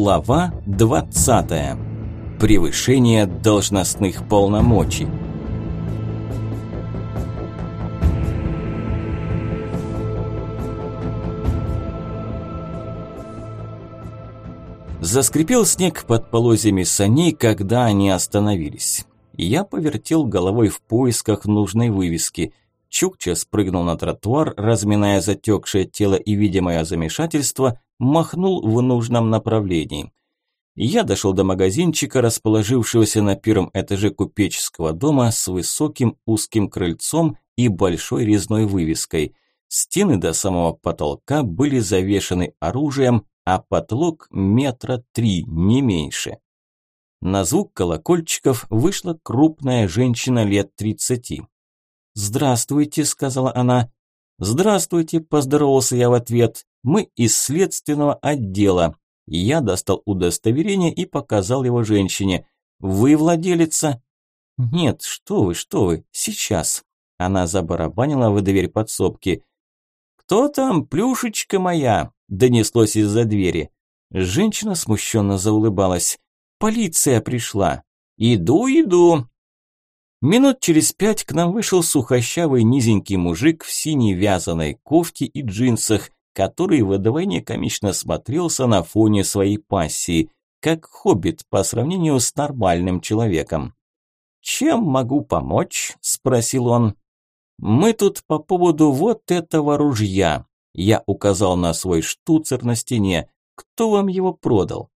Глава 20. Превышение должностных полномочий. Заскрипел снег под полозьями саней, когда они остановились. Я повертел головой в поисках нужной вывески. Чукча спрыгнул на тротуар, разминая затекшее тело и, видимое замешательство, махнул в нужном направлении. Я дошел до магазинчика, расположившегося на первом этаже купеческого дома с высоким узким крыльцом и большой резной вывеской. Стены до самого потолка были завешаны оружием, а потолок метра три, не меньше. На звук колокольчиков вышла крупная женщина лет тридцати. «Здравствуйте», – сказала она. «Здравствуйте», – поздоровался я в ответ. Мы из следственного отдела. Я достал удостоверение и показал его женщине. Вы владелица? Нет, что вы, что вы, сейчас. Она забарабанила в дверь подсобки. Кто там, плюшечка моя? Донеслось из-за двери. Женщина смущенно заулыбалась. Полиция пришла. Иду, иду. Минут через пять к нам вышел сухощавый низенький мужик в синей вязаной кофте и джинсах, который вдвойне комично смотрелся на фоне своей пассии, как хоббит по сравнению с нормальным человеком. «Чем могу помочь?» – спросил он. «Мы тут по поводу вот этого ружья». Я указал на свой штуцер на стене. «Кто вам его продал?»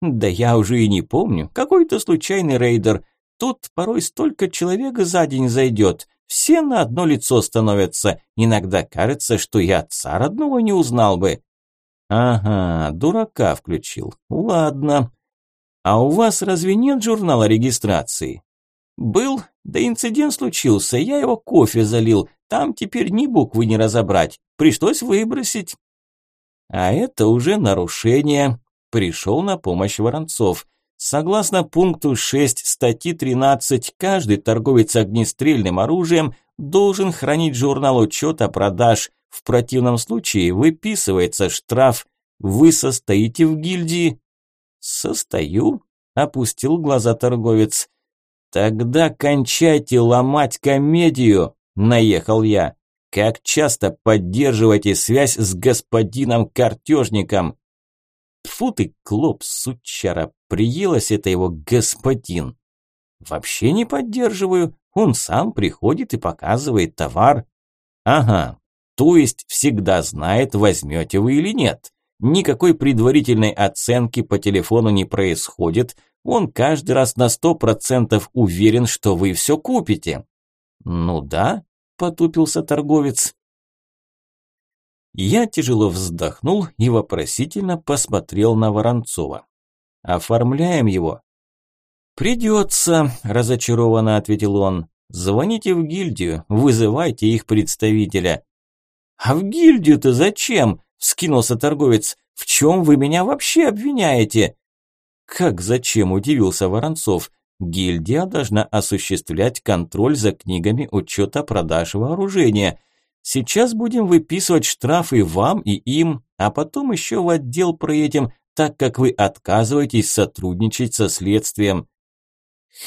«Да я уже и не помню. Какой-то случайный рейдер. Тут порой столько человек за день зайдет. Все на одно лицо становятся. Иногда кажется, что я отца родного не узнал бы. Ага, дурака включил. Ладно. А у вас разве нет журнала регистрации? Был, да инцидент случился, я его кофе залил. Там теперь ни буквы не разобрать. Пришлось выбросить. А это уже нарушение. Пришел на помощь Воронцов. Согласно пункту 6 статьи 13, каждый торговец огнестрельным оружием должен хранить журнал учета продаж. В противном случае выписывается штраф. Вы состоите в гильдии? Состою, опустил глаза торговец. Тогда кончайте ломать комедию, наехал я. Как часто поддерживаете связь с господином картежником? Тфу ты, клоп, сучара, приелось это его господин. Вообще не поддерживаю, он сам приходит и показывает товар. Ага, то есть всегда знает, возьмете вы или нет. Никакой предварительной оценки по телефону не происходит, он каждый раз на сто процентов уверен, что вы все купите. Ну да, потупился торговец. Я тяжело вздохнул и вопросительно посмотрел на Воронцова. «Оформляем его?» «Придется», – разочарованно ответил он. «Звоните в гильдию, вызывайте их представителя». «А в гильдию-то зачем?» – вскинулся торговец. «В чем вы меня вообще обвиняете?» «Как зачем?» – удивился Воронцов. «Гильдия должна осуществлять контроль за книгами учета продаж вооружения». Сейчас будем выписывать штрафы вам и им, а потом еще в отдел проедем, так как вы отказываетесь сотрудничать со следствием.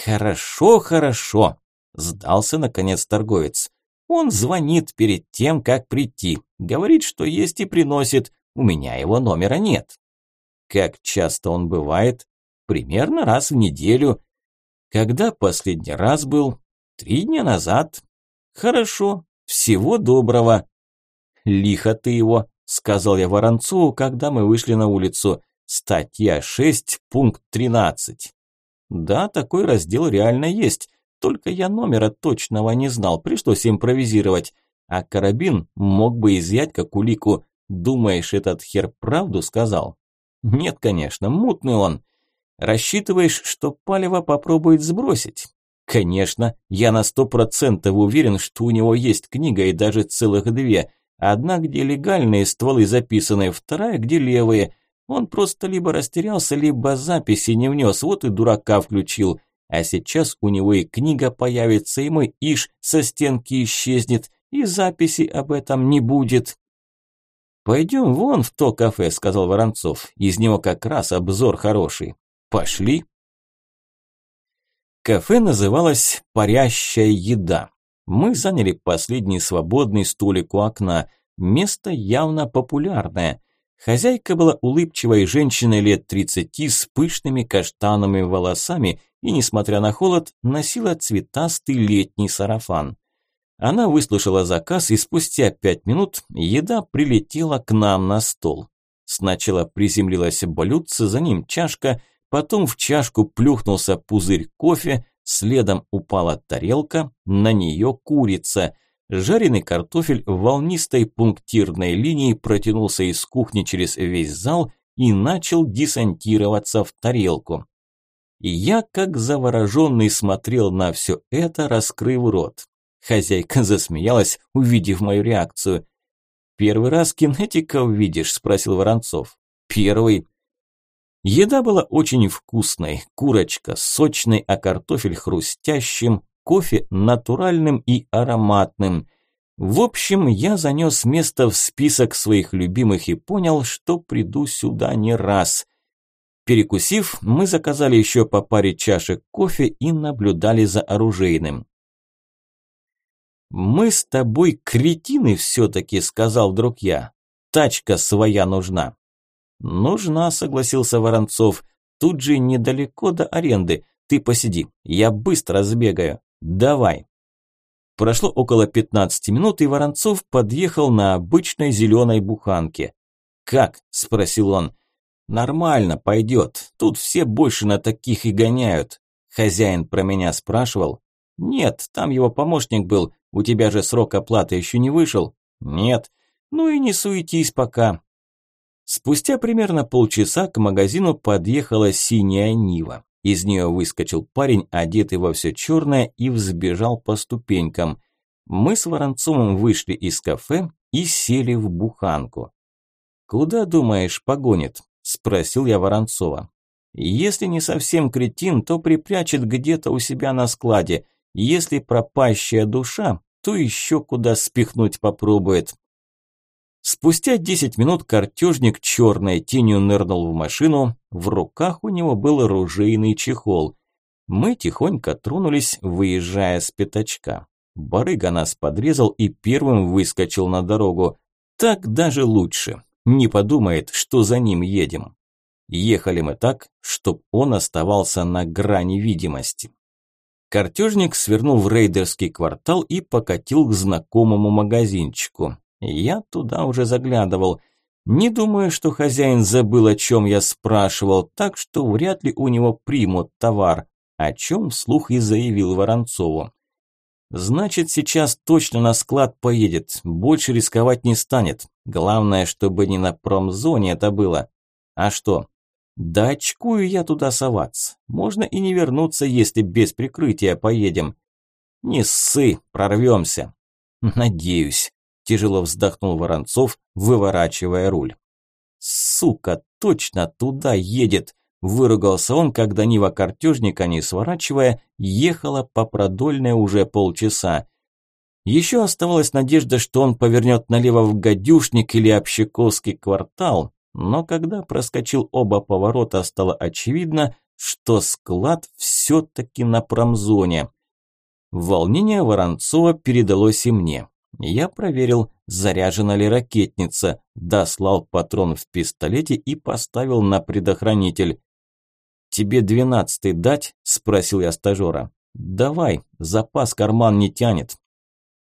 Хорошо, хорошо, сдался наконец торговец. Он звонит перед тем, как прийти, говорит, что есть и приносит. У меня его номера нет. Как часто он бывает? Примерно раз в неделю. Когда последний раз был? Три дня назад. Хорошо, всего доброго. Лихо ты его, сказал я Воронцову, когда мы вышли на улицу. Статья 6, пункт 13. Да, такой раздел реально есть, только я номера точного не знал, пришлось импровизировать. А карабин мог бы изъять как улику. Думаешь, этот хер правду сказал? Нет, конечно, мутный он. Рассчитываешь, что палево попробует сбросить? Конечно, я на сто процентов уверен, что у него есть книга и даже целых две. Одна, где легальные стволы записаны, вторая, где левые. Он просто либо растерялся, либо записи не внес, вот и дурака включил. А сейчас у него и книга появится, и мой иш со стенки исчезнет, и записи об этом не будет. «Пойдем вон в то кафе», – сказал Воронцов. «Из него как раз обзор хороший». «Пошли». Кафе называлось «Парящая еда». Мы заняли последний свободный столик у окна. Место явно популярное. Хозяйка была улыбчивой женщиной лет 30 с пышными каштановыми волосами и, несмотря на холод, носила цветастый летний сарафан. Она выслушала заказ, и спустя пять минут еда прилетела к нам на стол. Сначала приземлилась блюдце, за ним чашка, потом в чашку плюхнулся пузырь кофе, следом упала тарелка, на нее курица. Жареный картофель в волнистой пунктирной линии протянулся из кухни через весь зал и начал десантироваться в тарелку. Я, как завороженный, смотрел на все это, раскрыв рот. Хозяйка засмеялась, увидев мою реакцию. «Первый раз кинетиков видишь?» – спросил Воронцов. «Первый». Еда была очень вкусной, курочка сочной, а картофель хрустящим, кофе натуральным и ароматным. В общем, я занес место в список своих любимых и понял, что приду сюда не раз. Перекусив, мы заказали еще по паре чашек кофе и наблюдали за оружейным. «Мы с тобой кретины все-таки», – сказал вдруг я. «Тачка своя нужна». «Нужна», – согласился Воронцов. «Тут же недалеко до аренды. Ты посиди, я быстро сбегаю. Давай». Прошло около 15 минут, и Воронцов подъехал на обычной зеленой буханке. «Как?» – спросил он. «Нормально, пойдет. Тут все больше на таких и гоняют». Хозяин про меня спрашивал. «Нет, там его помощник был. У тебя же срок оплаты еще не вышел? Нет. Ну и не суетись пока. Спустя примерно полчаса к магазину подъехала синяя Нива. Из нее выскочил парень, одетый во все черное, и взбежал по ступенькам. Мы с Воронцовым вышли из кафе и сели в буханку. «Куда, думаешь, погонит?» – спросил я Воронцова. «Если не совсем кретин, то припрячет где-то у себя на складе. Если пропащая душа, то еще куда спихнуть попробует. Спустя 10 минут картежник черной тенью нырнул в машину, в руках у него был оружейный чехол. Мы тихонько тронулись, выезжая с пятачка. Барыга нас подрезал и первым выскочил на дорогу. Так даже лучше. Не подумает, что за ним едем. Ехали мы так, чтоб он оставался на грани видимости. Картежник свернул в рейдерский квартал и покатил к знакомому магазинчику. Я туда уже заглядывал. Не думаю, что хозяин забыл, о чем я спрашивал, так что вряд ли у него примут товар, о чем вслух и заявил Воронцову. Значит, сейчас точно на склад поедет, больше рисковать не станет. Главное, чтобы не на промзоне это было. А что, да очкую я туда соваться. Можно и не вернуться, если без прикрытия поедем. Не ссы, прорвемся. Надеюсь. Тяжело вздохнул Воронцов, выворачивая руль. Сука, точно туда едет. Выругался он, когда Нива картежника, не сворачивая, ехала по продольной уже полчаса. Еще оставалась надежда, что он повернет налево в Гадюшник или Общаковский квартал, но когда проскочил оба поворота, стало очевидно, что склад все-таки на промзоне. Волнение Воронцова передалось и мне. Я проверил, заряжена ли ракетница, дослал патрон в пистолете и поставил на предохранитель. «Тебе двенадцатый дать?» – спросил я стажера. «Давай, запас карман не тянет».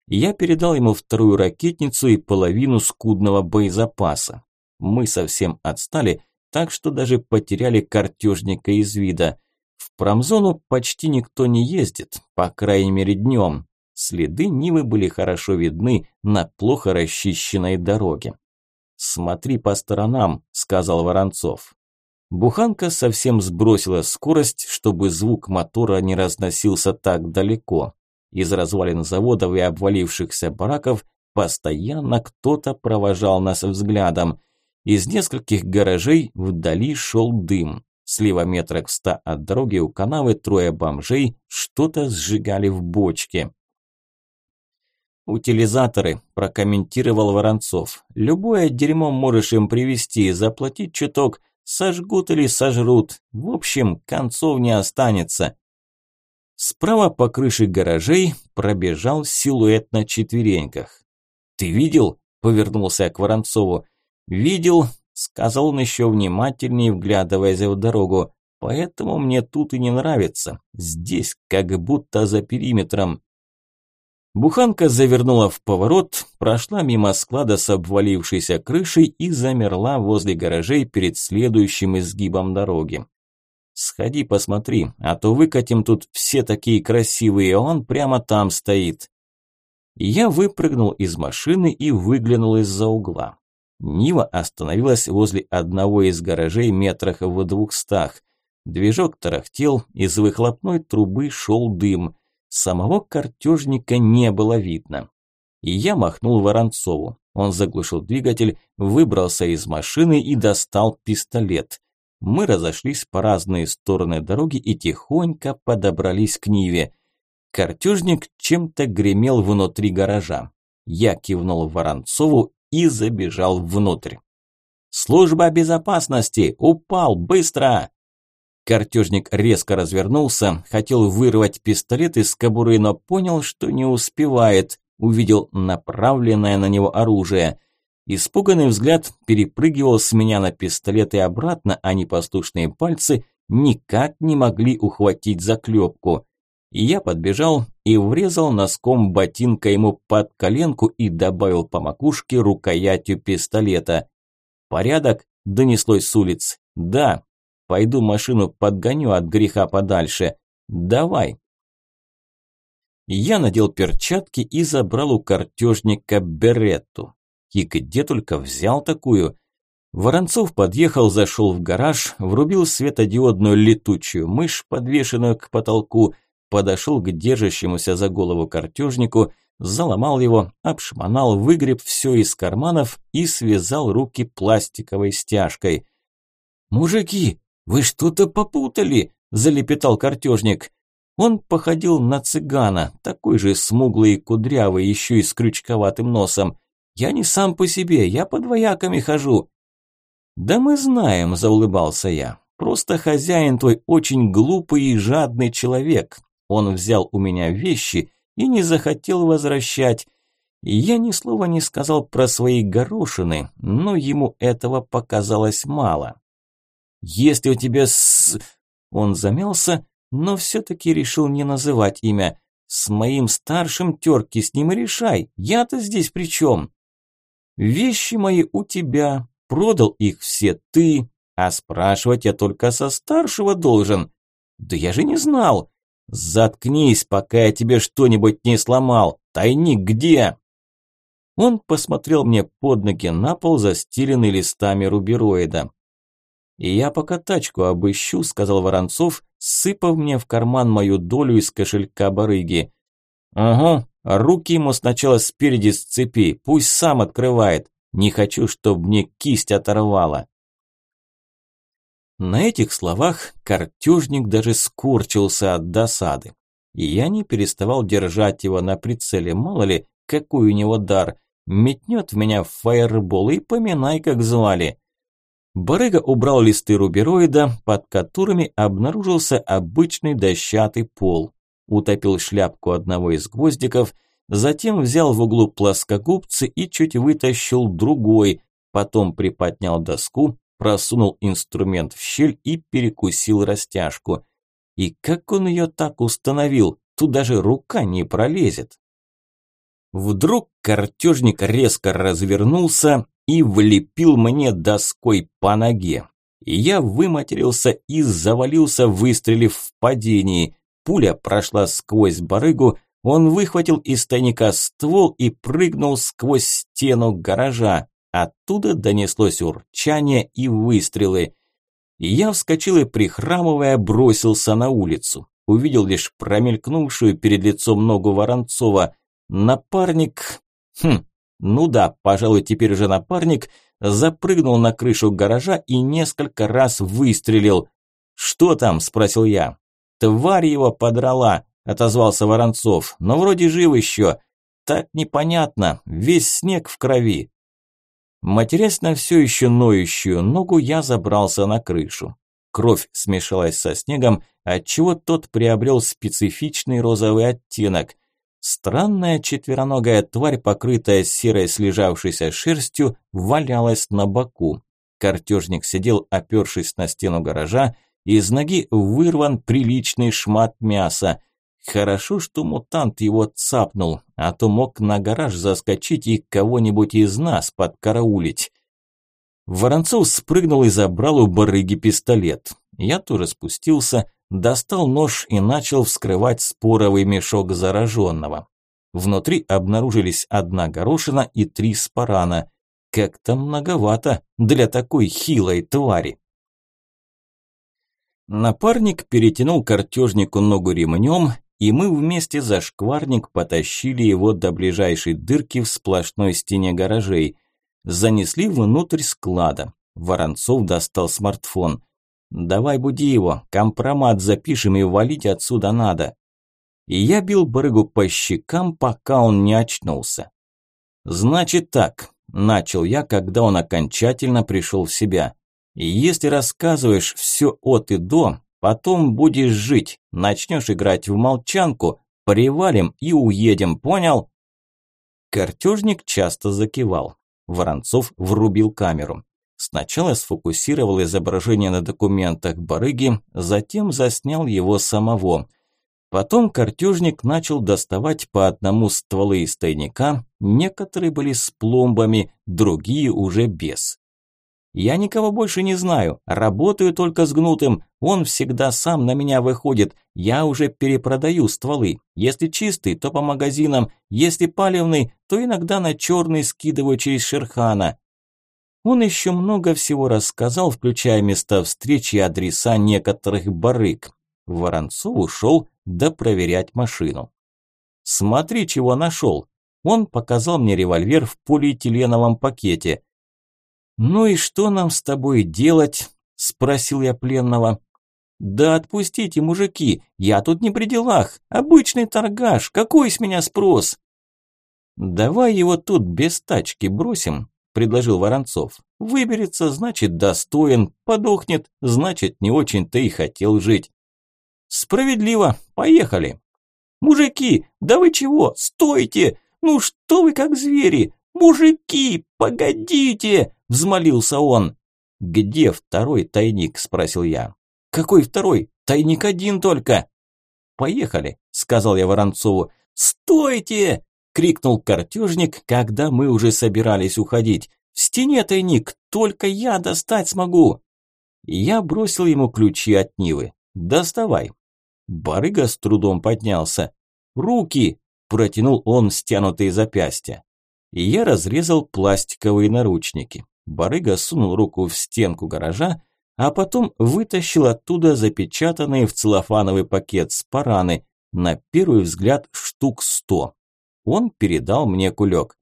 Я передал ему вторую ракетницу и половину скудного боезапаса. Мы совсем отстали, так что даже потеряли картежника из вида. В промзону почти никто не ездит, по крайней мере днем. Следы Нивы были хорошо видны на плохо расчищенной дороге. «Смотри по сторонам», – сказал Воронцов. Буханка совсем сбросила скорость, чтобы звук мотора не разносился так далеко. Из развалин заводов и обвалившихся бараков постоянно кто-то провожал нас взглядом – из нескольких гаражей вдали шел дым. Слева метрах в ста от дороги у канавы трое бомжей что-то сжигали в бочке. «Утилизаторы», – прокомментировал Воронцов. «Любое дерьмо можешь им привезти, заплатить чуток, сожгут или сожрут. В общем, концов не останется». Справа по крыше гаражей пробежал силуэт на четвереньках. «Ты видел?» – повернулся к Воронцову. «Видел», – сказал он еще внимательнее, вглядываясь в дорогу. «Поэтому мне тут и не нравится. Здесь как будто за периметром. Буханка завернула в поворот, прошла мимо склада с обвалившейся крышей и замерла возле гаражей перед следующим изгибом дороги. «Сходи посмотри, а то выкатим тут все такие красивые, а он прямо там стоит». Я выпрыгнул из машины и выглянул из-за угла. Нива остановилась возле одного из гаражей метрах в двухстах. Движок тарахтел, из выхлопной трубы шел дым – Самого картежника не было видно. И я махнул Воронцову. Он заглушил двигатель, выбрался из машины и достал пистолет. Мы разошлись по разные стороны дороги и тихонько подобрались к Ниве. Картежник чем-то гремел внутри гаража. Я кивнул Воронцову и забежал внутрь. «Служба безопасности! Упал! Быстро!» Картежник резко развернулся, хотел вырвать пистолет из кобуры, но понял, что не успевает. Увидел направленное на него оружие. Испуганный взгляд перепрыгивал с меня на пистолет и обратно, а непослушные пальцы никак не могли ухватить заклепку. Я подбежал и врезал носком ботинка ему под коленку и добавил по макушке рукоятью пистолета. «Порядок?» – донеслось с улиц. «Да», Пойду машину подгоню от греха подальше. Давай. Я надел перчатки и забрал у картежника беретту. И где только взял такую. Воронцов подъехал, зашел в гараж, врубил светодиодную летучую мышь, подвешенную к потолку, подошел к держащемуся за голову картежнику, заломал его, обшмонал, выгреб все из карманов и связал руки пластиковой стяжкой. «Мужики, «Вы что-то попутали!» – залепетал картежник. Он походил на цыгана, такой же смуглый и кудрявый, еще и с крючковатым носом. «Я не сам по себе, я под вояками хожу». «Да мы знаем», – заулыбался я. «Просто хозяин твой очень глупый и жадный человек. Он взял у меня вещи и не захотел возвращать. Я ни слова не сказал про свои горошины, но ему этого показалось мало. Если у тебя с...» Он замялся, но все-таки решил не называть имя. «С моим старшим терки с ним решай, я-то здесь при чем?» «Вещи мои у тебя, продал их все ты, а спрашивать я только со старшего должен». «Да я же не знал!» «Заткнись, пока я тебе что-нибудь не сломал! Тайник где?» Он посмотрел мне под ноги на пол, застеленный листами рубероида. «И я пока тачку обыщу», – сказал Воронцов, сыпав мне в карман мою долю из кошелька барыги. «Ага, руки ему сначала спереди сцепи, пусть сам открывает. Не хочу, чтобы мне кисть оторвала». На этих словах картежник даже скорчился от досады. И я не переставал держать его на прицеле, мало ли, какой у него дар. Метнет в меня фаербол и поминай, как звали. Барыга убрал листы рубероида, под которыми обнаружился обычный дощатый пол. Утопил шляпку одного из гвоздиков, затем взял в углу плоскогубцы и чуть вытащил другой, потом приподнял доску, просунул инструмент в щель и перекусил растяжку. И как он ее так установил, тут даже рука не пролезет. Вдруг картежник резко развернулся и влепил мне доской по ноге. Я выматерился и завалился, выстрелив в падении. Пуля прошла сквозь барыгу, он выхватил из тайника ствол и прыгнул сквозь стену гаража. Оттуда донеслось урчание и выстрелы. Я вскочил и, прихрамывая, бросился на улицу. Увидел лишь промелькнувшую перед лицом ногу Воронцова. Напарник... Хм, ну да, пожалуй, теперь уже напарник запрыгнул на крышу гаража и несколько раз выстрелил. «Что там?» – спросил я. «Тварь его подрала», – отозвался Воронцов. «Но вроде жив еще. так непонятно, весь снег в крови. Матерясь на все еще ноющую ногу, я забрался на крышу. Кровь смешалась со снегом, отчего тот приобрел специфичный розовый оттенок. Странная четвероногая тварь, покрытая серой слежавшейся шерстью, валялась на боку. Картежник сидел, опершись на стену гаража, из ноги вырван приличный шмат мяса. Хорошо, что мутант его цапнул, а то мог на гараж заскочить и кого-нибудь из нас подкараулить. Воронцов спрыгнул и забрал у барыги пистолет. Я тоже спустился, достал нож и начал вскрывать споровый мешок зараженного. Внутри обнаружились одна горошина и три спарана. Как-то многовато для такой хилой твари. Напарник перетянул картежнику ногу ремнем, и мы вместе за шкварник потащили его до ближайшей дырки в сплошной стене гаражей. Занесли внутрь склада. Воронцов достал смартфон. «Давай буди его, компромат запишем и валить отсюда надо». И я бил барыгу по щекам, пока он не очнулся. «Значит так, Начал я, когда он окончательно пришел в себя. И если рассказываешь все от и до, потом будешь жить, начнешь играть в молчанку, привалим и уедем, понял? Картежник часто закивал. Воронцов врубил камеру. Сначала сфокусировал изображение на документах барыги, затем заснял его самого – Потом картежник начал доставать по одному стволы из тайника, некоторые были с пломбами, другие уже без. Я никого больше не знаю, работаю только с гнутым, он всегда сам на меня выходит, я уже перепродаю стволы. Если чистый, то по магазинам, если палевный, то иногда на черный скидываю через Шерхана. Он еще много всего рассказал, включая места встречи и адреса некоторых барыг. Воронцов ушел допроверять машину. «Смотри, чего нашел!» Он показал мне револьвер в полиэтиленовом пакете. «Ну и что нам с тобой делать?» – спросил я пленного. «Да отпустите, мужики, я тут не при делах, обычный торгаш, какой с меня спрос?» «Давай его тут без тачки бросим», – предложил Воронцов. «Выберется, значит, достоин, подохнет, значит, не очень-то и хотел жить. Справедливо. Поехали. Мужики, да вы чего? Стойте! Ну что вы как звери? Мужики, погодите! Взмолился он. Где второй тайник? Спросил я. Какой второй? Тайник один только. Поехали, сказал я Воронцову. Стойте! Крикнул картежник, когда мы уже собирались уходить. В стене тайник, только я достать смогу. Я бросил ему ключи от Нивы. Доставай. Барыга с трудом поднялся. «Руки!» – протянул он стянутые запястья. Я разрезал пластиковые наручники. Барыга сунул руку в стенку гаража, а потом вытащил оттуда запечатанные в целлофановый пакет спараны, на первый взгляд штук сто. Он передал мне кулек.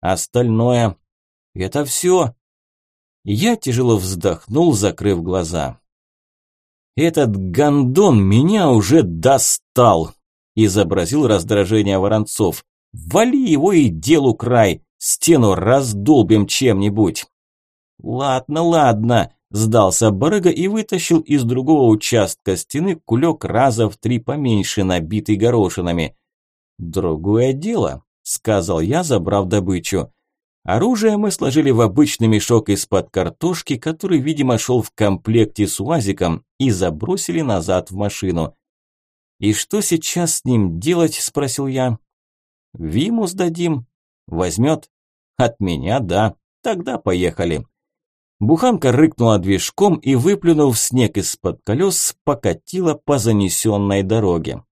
Остальное – это все. Я тяжело вздохнул, закрыв глаза. «Этот гондон меня уже достал!» – изобразил раздражение Воронцов. «Вали его и делу край! Стену раздолбим чем-нибудь!» «Ладно, ладно!» – сдался барыга и вытащил из другого участка стены кулек раза в три поменьше, набитый горошинами. «Другое дело», – сказал я, забрав добычу. Оружие мы сложили в обычный мешок из-под картошки, который, видимо, шел в комплекте с УАЗиком, и забросили назад в машину. «И что сейчас с ним делать?» – спросил я. «Виму сдадим. Возьмет?» «От меня, да. Тогда поехали». Буханка рыкнула движком и, выплюнув снег из-под колес, покатила по занесенной дороге.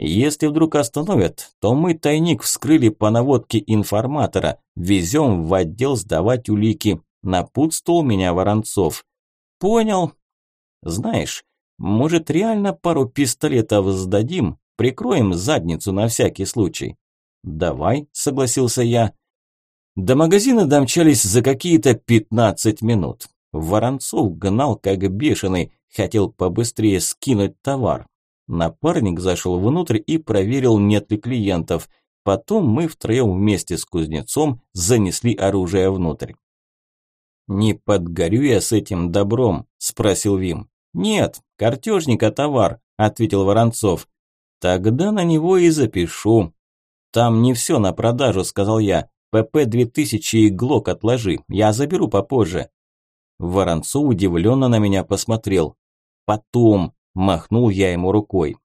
Если вдруг остановят, то мы тайник вскрыли по наводке информатора, везем в отдел сдавать улики. Напутствовал меня Воронцов. Понял. Знаешь, может реально пару пистолетов сдадим, прикроем задницу на всякий случай. Давай, согласился я. До магазина домчались за какие-то 15 минут. Воронцов гнал как бешеный, хотел побыстрее скинуть товар. Напарник зашел внутрь и проверил, нет ли клиентов. потом мы втроем вместе с кузнецом занесли оружие внутрь. «Не подгорю я с этим добром?» – спросил Вим. «Нет, картежника товар», – ответил Воронцов. «Тогда на него и запишу». «Там не все на продажу», – сказал я. «ПП-2000 и ГЛОК отложи, я заберу попозже». Воронцов удивленно на меня посмотрел. «Потом», – махнул я ему рукой.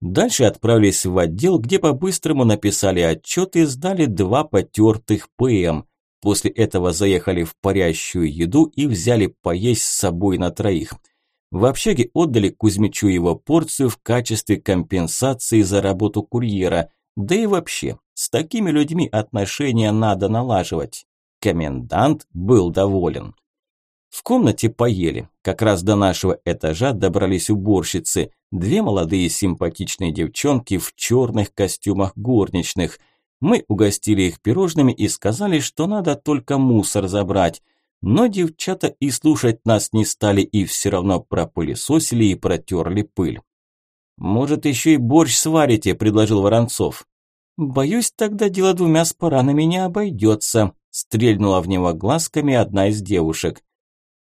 Дальше отправились в отдел, где по-быстрому написали отчет и сдали два потертых ПМ. После этого заехали в парящую еду и взяли поесть с собой на троих. В общаге отдали Кузьмичу его порцию в качестве компенсации за работу курьера. Да и вообще, с такими людьми отношения надо налаживать. Комендант был доволен. В комнате поели. Как раз до нашего этажа добрались уборщицы. Две молодые симпатичные девчонки в черных костюмах горничных. Мы угостили их пирожными и сказали, что надо только мусор забрать. Но девчата и слушать нас не стали и все равно пропылесосили и протерли пыль. «Может, еще и борщ сварите?» – предложил Воронцов. «Боюсь, тогда дело двумя споранами не обойдется», – стрельнула в него глазками одна из девушек.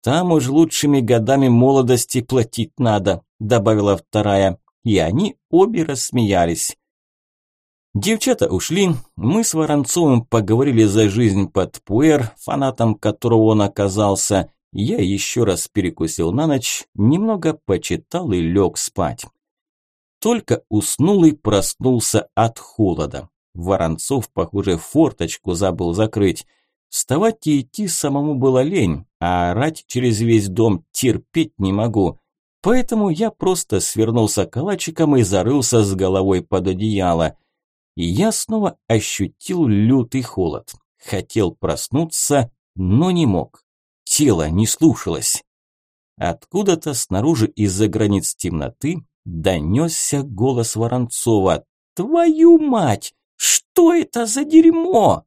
Там уж лучшими годами молодости платить надо, добавила вторая. И они обе рассмеялись. Девчата ушли, мы с Воронцовым поговорили за жизнь под пуэр, фанатом которого он оказался. Я еще раз перекусил на ночь, немного почитал и лег спать. Только уснул и проснулся от холода. Воронцов, похоже, форточку забыл закрыть. Вставать и идти самому было лень, а орать через весь дом терпеть не могу. Поэтому я просто свернулся калачиком и зарылся с головой под одеяло. И я снова ощутил лютый холод. Хотел проснуться, но не мог. Тело не слушалось. Откуда-то снаружи из-за границ темноты донесся голос Воронцова. «Твою мать! Что это за дерьмо?»